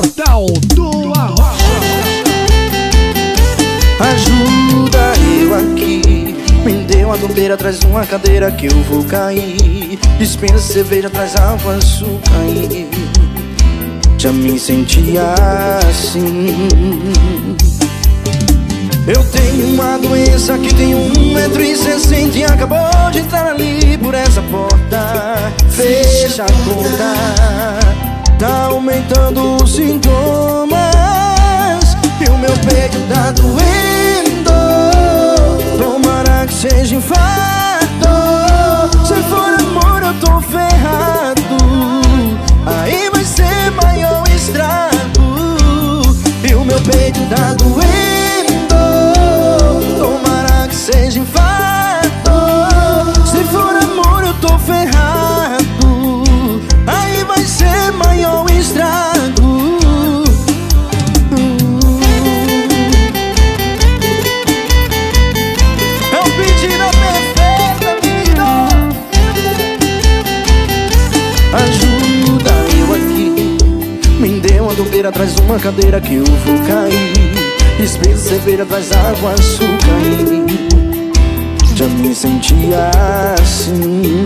Portal do Arrocha. Ajuda eu aqui. Me dê uma dombeira, traz uma cadeira que eu vou cair. Dispensa cerveja, traz água, açúcar e Já me sentia assim. Eu tenho uma doença que tem um metro e sessenta E acabou de entrar ali por essa porta. Fecha a conta Tá aumentando os sintomas. E o meu peito tá doendo. Tomara que seja infarto. Se for amor eu tô ferrado. Aí vai ser maior estrago. E o meu peito tá doendo Uma dobeira, traz uma cadeira que eu vou cair. Dispensa cerveja, traz água, açúcar Já me sentia assim.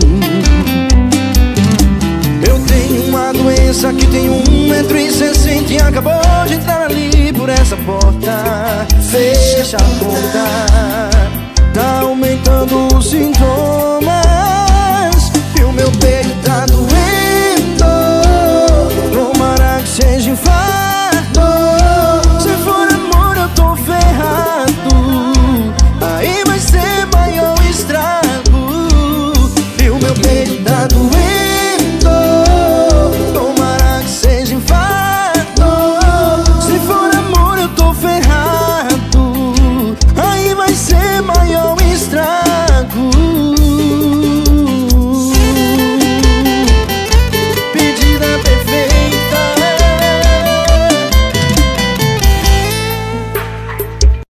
Eu tenho uma doença que tem um metro e sessenta E acabou de entrar ali por essa porta. Fecha a conta seja infarto